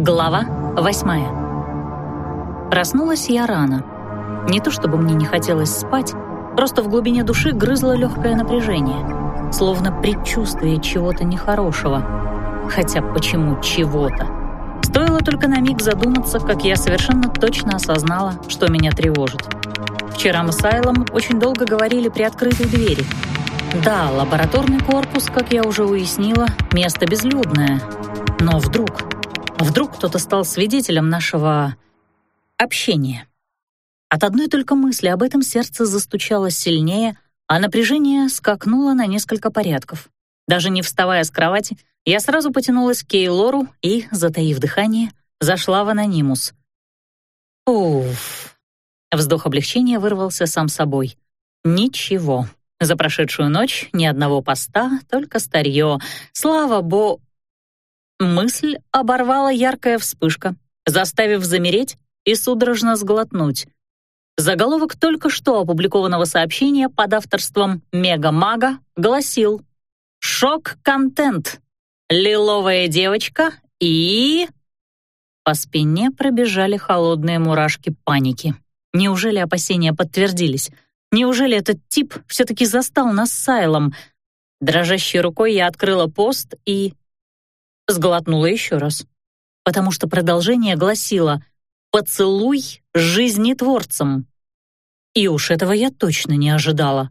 Глава восьмая. Проснулась я рано. Не то чтобы мне не хотелось спать, просто в глубине души грызло легкое напряжение, словно предчувствие чего-то нехорошего. Хотя почему чего-то? Стоило только на миг задуматься, как я совершенно точно осознала, что меня тревожит. Вчера мы с Айлом очень долго говорили при открытой двери. Да, лабораторный корпус, как я уже уяснила, место безлюдное. Но вдруг Вдруг кто-то стал свидетелем нашего общения. От одной только мысли об этом сердце застучало сильнее, а напряжение скакнуло на несколько порядков. Даже не вставая с кровати, я сразу потянулась к Кейлору и, затаив дыхание, зашла в анонимус. Уф. Вздох облегчения вырвался сам собой. Ничего. За прошедшую ночь ни одного поста, только старье. Слава богу, Мысль оборвала яркая вспышка, заставив замереть и судорожно сглотнуть. Заголовок только что опубликованного сообщения под авторством Мега-мага гласил «Шок-контент! Лиловая девочка и...» По спине пробежали холодные мурашки паники. Неужели опасения подтвердились? Неужели этот тип все-таки застал нас с Сайлом? Дрожащей рукой я открыла пост и Сглотнула еще раз, потому что продолжение гласило «Поцелуй жизнетворцем». И уж этого я точно не ожидала.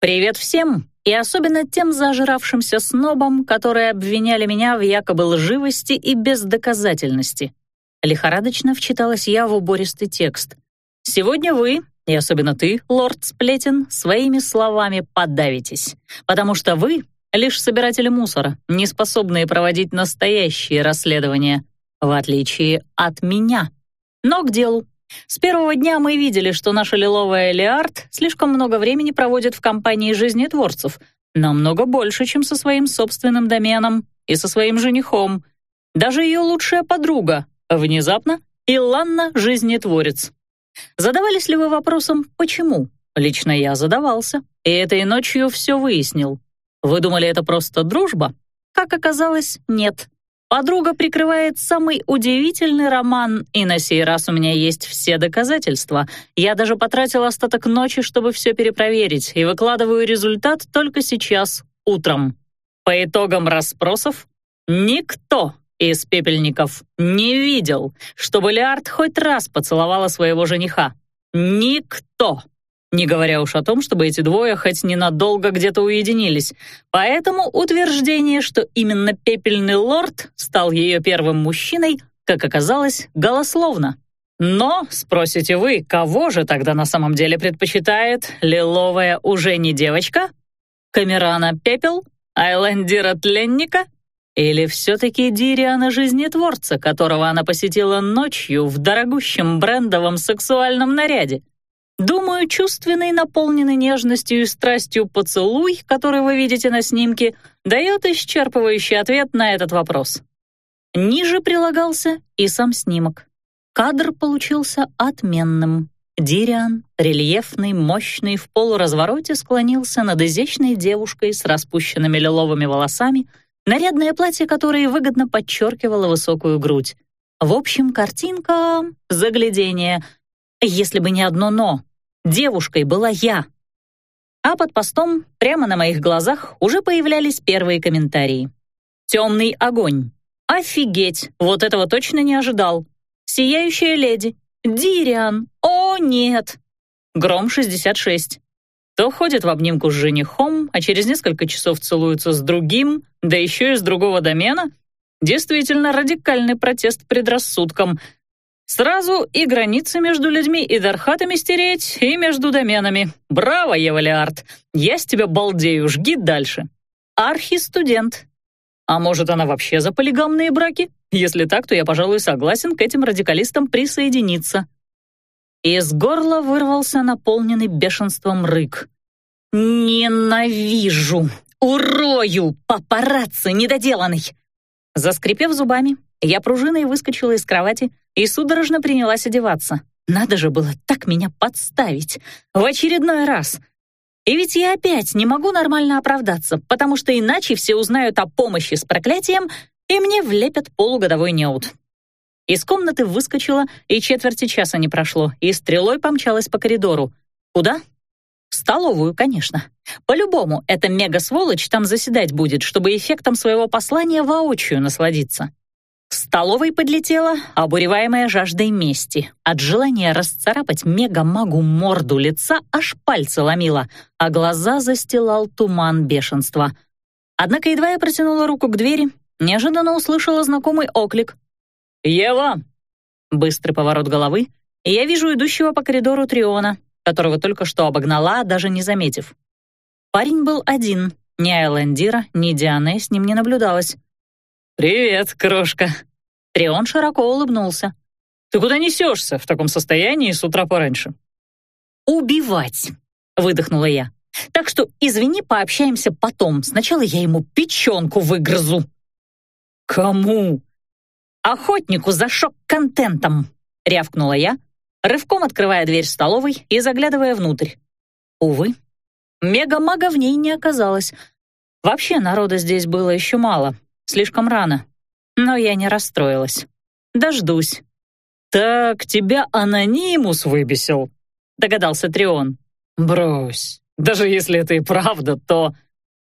«Привет всем!» и особенно тем зажравшимся снобам, которые обвиняли меня в якобы лживости и бездоказательности. Лихорадочно вчиталась я в убористый текст. «Сегодня вы, и особенно ты, лорд Сплетен, своими словами подавитесь, потому что вы лишь собиратели мусора, не способные проводить настоящие расследования, в отличие от меня. Но к делу. С первого дня мы видели, что наша лиловая Элиард слишком много времени проводит в компании жизнетворцев, намного больше, чем со своим собственным доменом и со своим женихом. Даже ее лучшая подруга, внезапно, Иланна Жизнетворец. Задавались ли вы вопросом «почему?» Лично я задавался, и этой ночью все выяснил. Вы думали, это просто дружба? Как оказалось, нет. Подруга прикрывает самый удивительный роман, и на сей раз у меня есть все доказательства. Я даже потратил остаток ночи, чтобы все перепроверить, и выкладываю результат только сейчас, утром. По итогам расспросов, никто из пепельников не видел, чтобы Леард хоть раз поцеловала своего жениха. Никто. Не говоря уж о том, чтобы эти двое хоть ненадолго где-то уединились. Поэтому утверждение, что именно пепельный лорд стал ее первым мужчиной, как оказалось, голословно. Но, спросите вы, кого же тогда на самом деле предпочитает лиловая уже не девочка? Камерана Пепел? Айлендира Тленника? Или все-таки Дириана Жизнетворца, которого она посетила ночью в дорогущем брендовом сексуальном наряде? Думаю, чувственный, наполненный нежностью и страстью поцелуй, который вы видите на снимке, дает исчерпывающий ответ на этот вопрос. Ниже прилагался и сам снимок. Кадр получился отменным. Дириан, рельефный, мощный, в полуразвороте склонился над изящной девушкой с распущенными лиловыми волосами, нарядное платье которое выгодно подчеркивало высокую грудь. В общем, картинка — заглядение — если бы не одно «но». Девушкой была я. А под постом, прямо на моих глазах, уже появлялись первые комментарии. «Темный огонь». «Офигеть! Вот этого точно не ожидал!» «Сияющая леди». «Дириан». «О, нет!» «Гром 66». То ходит в обнимку с женихом, а через несколько часов целуется с другим, да еще и с другого домена. Действительно радикальный протест предрассудкам — Сразу и границы между людьми и дархатами стереть, и между доменами. Браво, Евалиард! Я с тебя балдею, жги дальше. Архи-студент. А может, она вообще за полигамные браки? Если так, то я, пожалуй, согласен к этим радикалистам присоединиться. Из горла вырвался наполненный бешенством рык. «Ненавижу! Урою! Папарацци недоделанный!» Заскрипев зубами, я пружиной выскочила из кровати и судорожно принялась одеваться. Надо же было так меня подставить. В очередной раз. И ведь я опять не могу нормально оправдаться, потому что иначе все узнают о помощи с проклятием, и мне влепят полугодовой неуд. Из комнаты выскочила, и четверти часа не прошло, и стрелой помчалась по коридору. Куда? В столовую, конечно. По-любому, эта мега-сволочь там заседать будет, чтобы эффектом своего послания воочию насладиться. В столовой подлетела, обуреваемая жаждой мести. От желания расцарапать мега-магу морду лица аж пальцы ломила, а глаза застилал туман бешенства. Однако едва я протянула руку к двери, неожиданно услышала знакомый оклик. «Ева!» Быстрый поворот головы, и я вижу идущего по коридору Триона, которого только что обогнала, даже не заметив. Парень был один, ни Айлендира, ни Дианы с ним не наблюдалось. «Привет, крошка!» Трион широко улыбнулся. «Ты куда несешься в таком состоянии с утра пораньше?» «Убивать!» — выдохнула я. «Так что, извини, пообщаемся потом. Сначала я ему печенку выгрызу». «Кому?» «Охотнику за шок-контентом!» — рявкнула я, рывком открывая дверь столовой и заглядывая внутрь. Увы, мега-мага в ней не оказалось. Вообще народа здесь было еще мало, Слишком рано. Но я не расстроилась. Дождусь. «Так тебя анонимус выбесил», — догадался Трион. «Брось. Даже если это и правда, то...»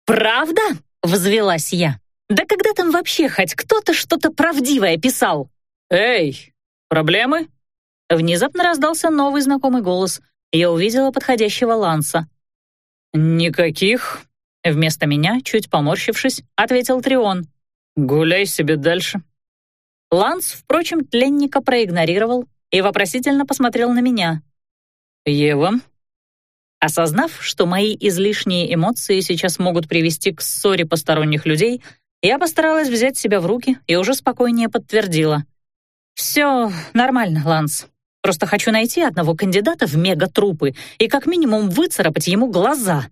«Правда?» — взвелась я. «Да когда там вообще хоть кто-то что-то правдивое писал?» «Эй, проблемы?» Внезапно раздался новый знакомый голос. Я увидела подходящего Ланса. «Никаких», — вместо меня, чуть поморщившись, ответил Трион. «Гуляй себе дальше». Ланс, впрочем, тленника проигнорировал и вопросительно посмотрел на меня. «Ева?» Осознав, что мои излишние эмоции сейчас могут привести к ссоре посторонних людей, я постаралась взять себя в руки и уже спокойнее подтвердила. «Все нормально, Ланс. Просто хочу найти одного кандидата в мегатрупы и как минимум выцарапать ему глаза.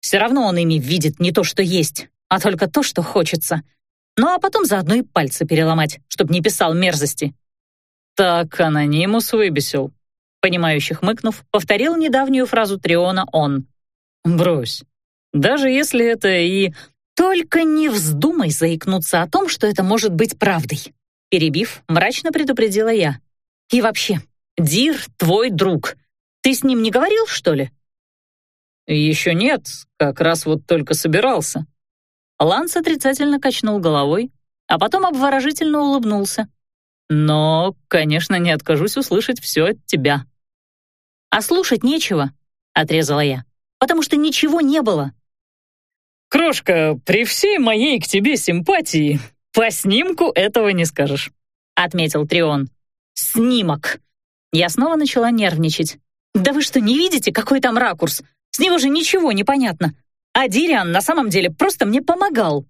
Все равно он ими видит не то, что есть, а только то, что хочется. Ну а потом заодно и пальцы переломать, чтобы не писал мерзости. Так анонимус выбесил. Понимающе хмыкнув, повторил недавнюю фразу Триона он. «Брось. Даже если это и...» «Только не вздумай заикнуться о том, что это может быть правдой», перебив, мрачно предупредила я. «И вообще, Дир твой друг. Ты с ним не говорил, что ли?» «Еще нет, как раз вот только собирался», Ланс отрицательно качнул головой, а потом обворожительно улыбнулся. «Но, конечно, не откажусь услышать все от тебя». «А слушать нечего», — отрезала я, «потому что ничего не было». «Крошка, при всей моей к тебе симпатии, по снимку этого не скажешь», — отметил Трион. «Снимок». Я снова начала нервничать. «Да вы что, не видите, какой там ракурс? С него же ничего не понятно. А Дириан на самом деле просто мне помогал».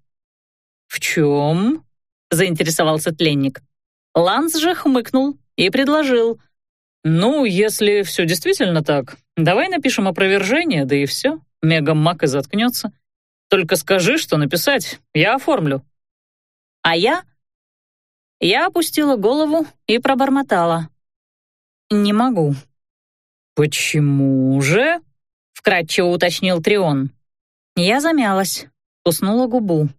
«В чем?» — заинтересовался тленник. Ланс же хмыкнул и предложил. «Ну, если все действительно так, давай напишем опровержение, да и все. Мегамак и заткнется. Только скажи, что написать, я оформлю». А я? Я опустила голову и пробормотала. «Не могу». «Почему же?» — вкратчиво уточнил Трион. Я замялась, уснула губу.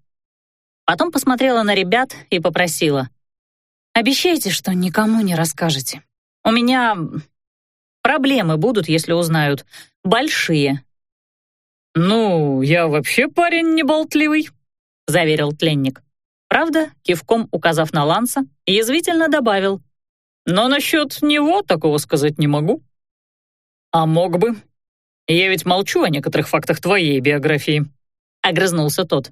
Потом посмотрела на ребят и попросила. «Обещайте, что никому не расскажете. У меня проблемы будут, если узнают. Большие». «Ну, я вообще парень неболтливый», — заверил тленник. Правда, кивком указав на Ланса, язвительно добавил. «Но насчет него такого сказать не могу». «А мог бы», я ведь молчу о некоторых фактах твоей биографии», — огрызнулся тот.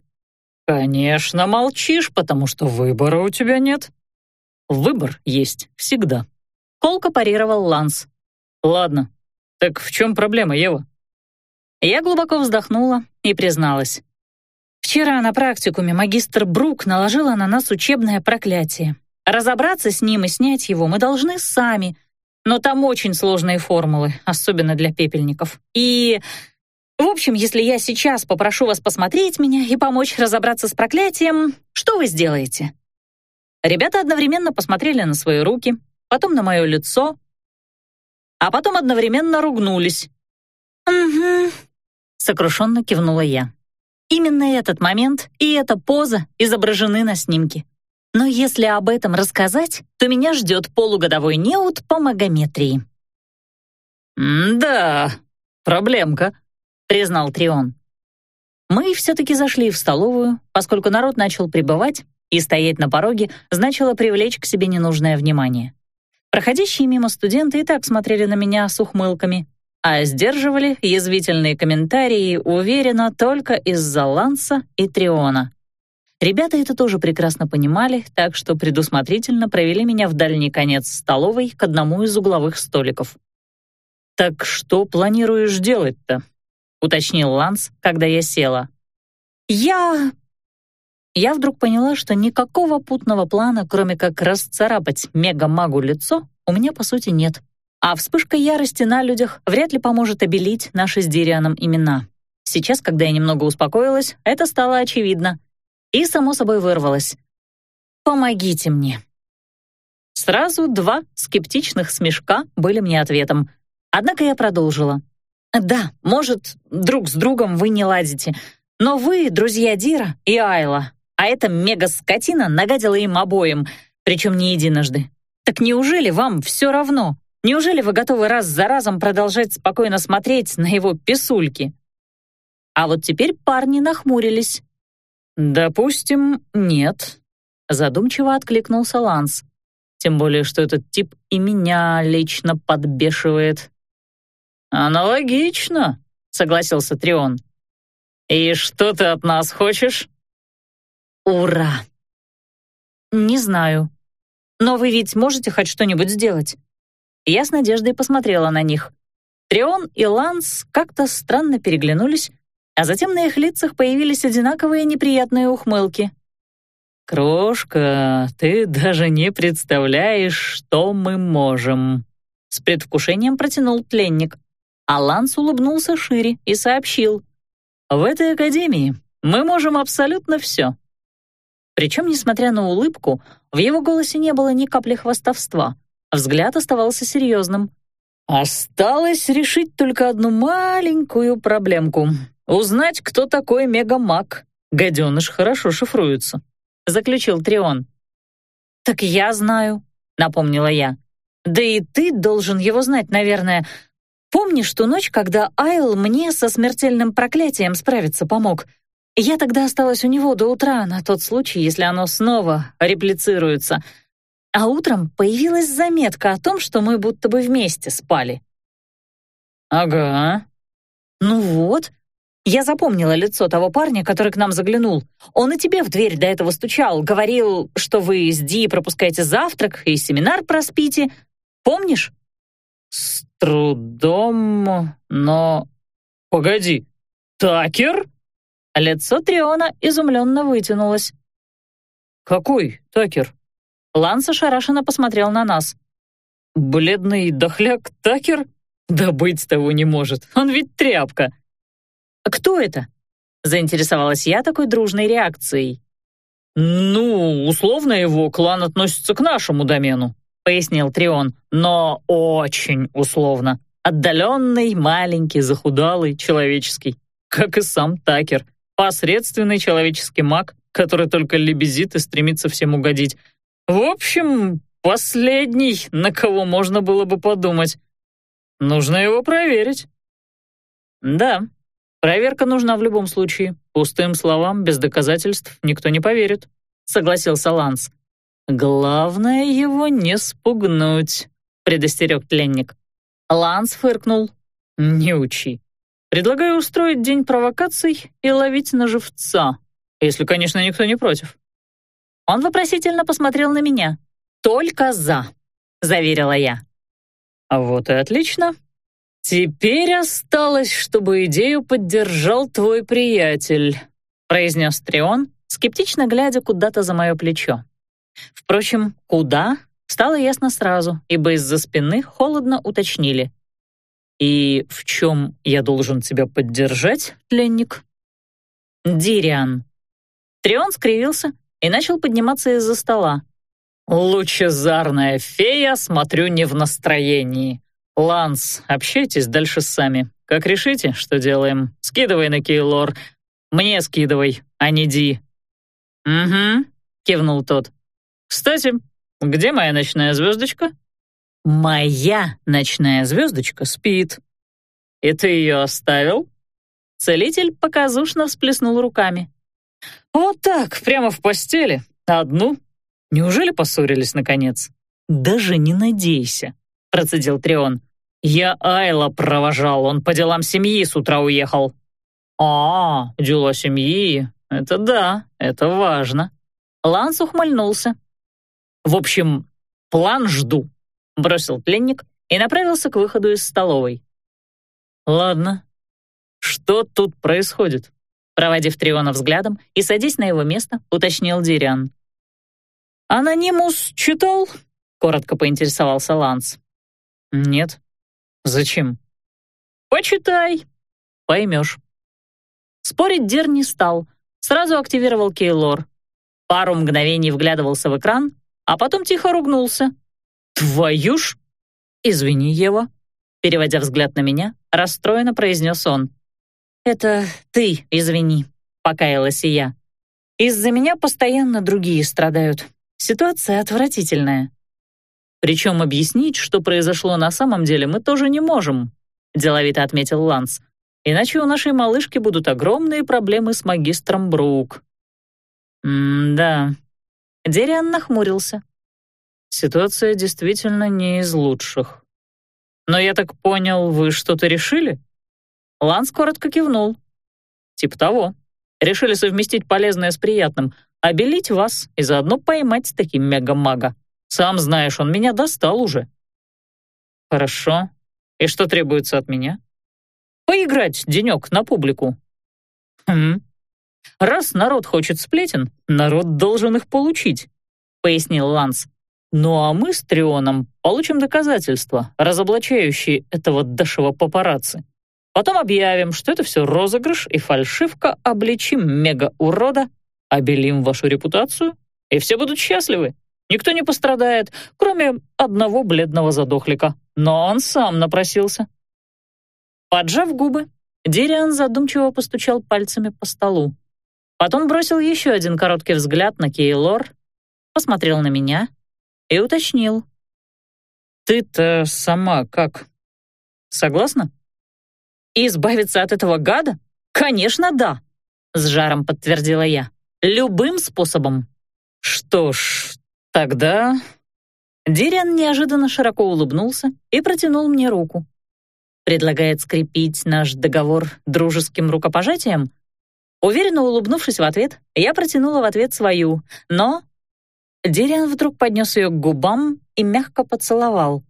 «Конечно, молчишь, потому что выбора у тебя нет». «Выбор есть всегда», — колко парировал Ланс. «Ладно, так в чем проблема, Ева?» Я глубоко вздохнула и призналась. Вчера на практикуме магистр Брук наложила на нас учебное проклятие. Разобраться с ним и снять его мы должны сами, но там очень сложные формулы, особенно для пепельников. И... В общем, если я сейчас попрошу вас посмотреть меня и помочь разобраться с проклятием, что вы сделаете?» Ребята одновременно посмотрели на свои руки, потом на мое лицо, а потом одновременно ругнулись. «Угу», — сокрушенно кивнула я. Именно этот момент и эта поза изображены на снимке. Но если об этом рассказать, то меня ждет полугодовой неуд по магометрии». «Да, проблемка», — признал Трион. Мы все-таки зашли в столовую, поскольку народ начал прибывать, и стоять на пороге значило привлечь к себе ненужное внимание. Проходящие мимо студенты и так смотрели на меня с ухмылками, а сдерживали язвительные комментарии, уверенно, только из-за Ланса и Триона. Ребята это тоже прекрасно понимали, так что предусмотрительно провели меня в дальний конец столовой к одному из угловых столиков. «Так что планируешь делать-то?» — уточнил Ланс, когда я села. «Я...» Я вдруг поняла, что никакого путного плана, кроме как расцарапать мега-магу лицо, у меня, по сути, нет. А вспышка ярости на людях вряд ли поможет обелить наши с Дирианом имена. Сейчас, когда я немного успокоилась, это стало очевидно. И, само собой, вырвалось. «Помогите мне». Сразу два скептичных смешка были мне ответом. Однако я продолжила. Да, может, друг с другом вы не ладите, но вы друзья Дира и Айла, а эта мега-скотина нагадила им обоим, причем не единожды. Так неужели вам все равно? Неужели вы готовы раз за разом продолжать спокойно смотреть на его писульки? А вот теперь парни нахмурились. «Допустим, нет», — задумчиво откликнулся Ланс. «Тем более, что этот тип и меня лично подбешивает. «Аналогично», — согласился Трион. «И что ты от нас хочешь?» «Ура!» «Не знаю. Но вы ведь можете хоть что-нибудь сделать?» Я с надеждой посмотрела на них. Трион и Ланс как-то странно переглянулись, а затем на их лицах появились одинаковые неприятные ухмылки. «Крошка, ты даже не представляешь, что мы можем», — с предвкушением протянул пленник. Аланс улыбнулся шире и сообщил. «В этой академии мы можем абсолютно все». Причем, несмотря на улыбку, в его голосе не было ни капли хвастовства. Взгляд оставался серьезным. «Осталось решить только одну маленькую проблемку. Узнать, кто такой мегамаг. Гаденыш хорошо шифруется», — заключил Трион. «Так я знаю», — напомнила я. «Да и ты должен его знать, наверное. Помнишь ту ночь, когда Айл мне со смертельным проклятием справиться помог? Я тогда осталась у него до утра, на тот случай, если оно снова реплицируется. А утром появилась заметка о том, что мы будто бы вместе спали. «Ага». «Ну вот», я запомнила лицо того парня, который к нам заглянул. Он и тебе в дверь до этого стучал, говорил, что вы с Ди пропускаете завтрак и семинар проспите. Помнишь? «С трудом, но...» «Погоди, Такер?» Лицо Триона изумленно вытянулось. «Какой Такер?» Ланс ошарашенно посмотрел на нас. «Бледный дохляк Такер? Да быть того не может, он ведь тряпка!» «Кто это?» — заинтересовалась я такой дружной реакцией. «Ну, условно его клан относится к нашему домену», пояснил Трион, но очень условно. Отдаленный, маленький, захудалый, человеческий. Как и сам Такер. Посредственный человеческий маг, который только лебезит и стремится всем угодить. В общем, последний, на кого можно было бы подумать. Нужно его проверить. Да, проверка нужна в любом случае. Пустым словам, без доказательств никто не поверит, согласился Ланс. «Главное его не спугнуть», — предостерег пленник. Ланс фыркнул. «Не учи. Предлагаю устроить день провокаций и ловить на живца, если, конечно, никто не против». Он вопросительно посмотрел на меня. «Только за», — заверила я. «А вот и отлично. Теперь осталось, чтобы идею поддержал твой приятель», — произнес Трион, скептично глядя куда-то за мое плечо. Впрочем, куда, стало ясно сразу, ибо из-за спины холодно уточнили. «И в чем я должен тебя поддержать, пленник?» «Дириан». Трион скривился и начал подниматься из-за стола. «Лучезарная фея, смотрю, не в настроении. Ланс, общайтесь дальше сами. Как решите, что делаем? Скидывай на Кейлор. Мне скидывай, а не Ди». «Угу», — кивнул тот. Кстати, где моя ночная звездочка?» «Моя ночная звездочка спит». «И ты ее оставил?» Целитель показушно всплеснул руками. «Вот так, прямо в постели. Одну. Неужели поссорились, наконец?» «Даже не надейся», — процедил Трион. «Я Айла провожал, он по делам семьи с утра уехал». «А, дела семьи. Это да, это важно». Ланс ухмыльнулся. «В общем, план жду», — бросил пленник и направился к выходу из столовой. «Ладно, что тут происходит?» Проводив Триона взглядом и садясь на его место, уточнил Дириан. «Анонимус читал?» — коротко поинтересовался Ланс. «Нет. Зачем?» «Почитай. Поймешь». Спорить Дир не стал, сразу активировал Кейлор. Пару мгновений вглядывался в экран, а потом тихо ругнулся. «Твою ж!» «Извини, Ева», — переводя взгляд на меня, расстроенно произнес он. «Это ты, извини», — покаялась и я. «Из-за меня постоянно другие страдают. Ситуация отвратительная». Причем объяснить, что произошло на самом деле, мы тоже не можем, деловито отметил Ланс. Иначе у нашей малышки будут огромные проблемы с магистром Брук. М-да. Дериан нахмурился. Ситуация действительно не из лучших. Но я так понял, вы что-то решили? Ланс коротко кивнул. Тип того. Решили совместить полезное с приятным, обелить вас и заодно поймать таким мега-мага. Сам знаешь, он меня достал уже». «Хорошо. И что требуется от меня?» «Поиграть денек на публику». «Хм. Раз народ хочет сплетен, народ должен их получить», — пояснил Ланс. «Ну а мы с Трионом получим доказательства, разоблачающие этого дашего папарацци. Потом объявим, что это все розыгрыш и фальшивка, обличим мега-урода, обелим вашу репутацию, и все будут счастливы. Никто не пострадает, кроме одного бледного задохлика. Но он сам напросился. Поджав губы, Дириан задумчиво постучал пальцами по столу. Потом бросил еще один короткий взгляд на Кейлор, посмотрел на меня и уточнил. «Ты-то сама как? Согласна?» «Избавиться от этого гада? Конечно, да!» — с жаром подтвердила я. «Любым способом». «Что ж, «Тогда...» Дириан неожиданно широко улыбнулся и протянул мне руку. Предлагает скрепить наш договор дружеским рукопожатием? Уверенно улыбнувшись в ответ, я протянула в ответ свою, но... Дириан вдруг поднес ее к губам и мягко поцеловал.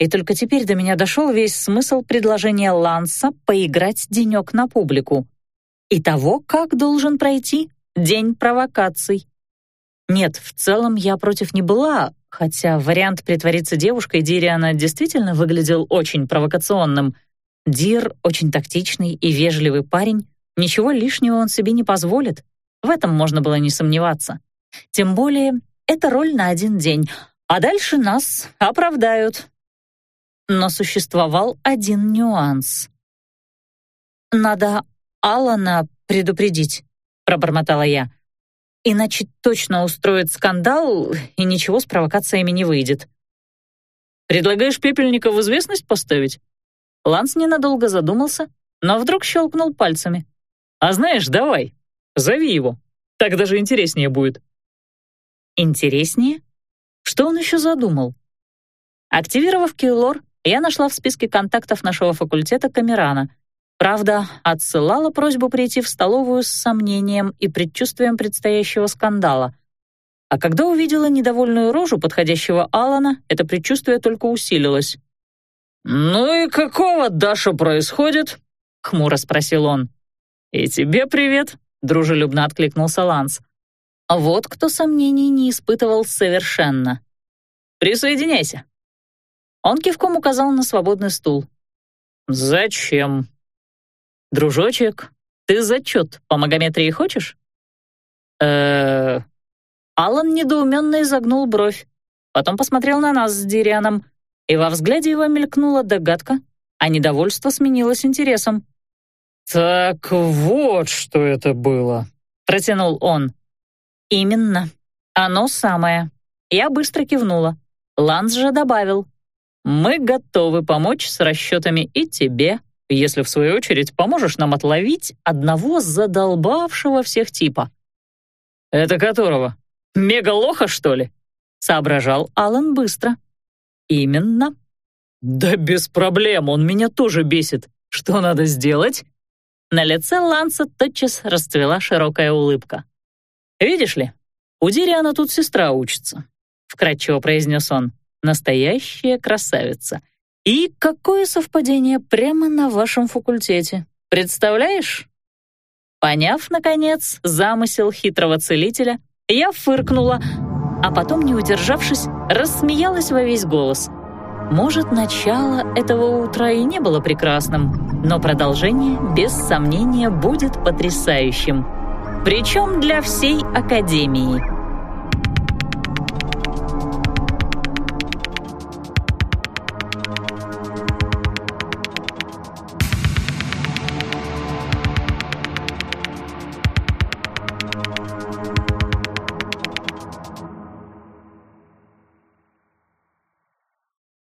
И только теперь до меня дошел весь смысл предложения Ланса поиграть денек на публику и того, как должен пройти день провокаций. Нет, в целом я против не была, хотя вариант притвориться девушкой Дириана действительно выглядел очень провокационным. Дир очень тактичный и вежливый парень, ничего лишнего он себе не позволит. В этом можно было не сомневаться. Тем более, это роль на один день, а дальше нас оправдают. Но существовал один нюанс. «Надо Алана предупредить», — пробормотала я. Иначе точно устроит скандал, и ничего с провокациями не выйдет. «Предлагаешь пепельника в известность поставить?» Ланс ненадолго задумался, но вдруг щелкнул пальцами. «А знаешь, давай, зови его, так даже интереснее будет». «Интереснее? Что он еще задумал?» Активировав Киллор, я нашла в списке контактов нашего факультета Камерана — Правда, отсылала просьбу прийти в столовую с сомнением и предчувствием предстоящего скандала. А когда увидела недовольную рожу подходящего Алана, это предчувствие только усилилось. «Ну и какого, Даша, происходит?» — хмуро спросил он. «И тебе привет», — дружелюбно откликнулся Ланс. А вот кто сомнений не испытывал совершенно. «Присоединяйся». Он кивком указал на свободный стул. «Зачем?» «Дружочек, ты зачет по магометрии хочешь?» Алан недоуменно изогнул бровь, потом посмотрел на нас с Дирианом, и во взгляде его мелькнула догадка, а недовольство сменилось интересом. «Так вот, что это было», — протянул он. «Именно», — «Оно самое». Я быстро кивнула. Ланс же добавил. «Мы готовы помочь с расчетами и тебе, если, в свою очередь, поможешь нам отловить одного задолбавшего всех типа». «Это которого? Мегалоха, что ли?» — соображал Алан быстро. «Именно». «Да без проблем, он меня тоже бесит. Что надо сделать?» На лице Ланса тотчас расцвела широкая улыбка. «Видишь ли, у Дириана тут сестра учится», — вкратчиво произнес он. «Настоящая красавица. И какое совпадение прямо на вашем факультете. Представляешь?» Поняв, наконец, замысел хитрого целителя, я фыркнула, а потом, не удержавшись, рассмеялась во весь голос. Может, начало этого утра и не было прекрасным, но продолжение, без сомнения, будет потрясающим. Причем для всей Академии.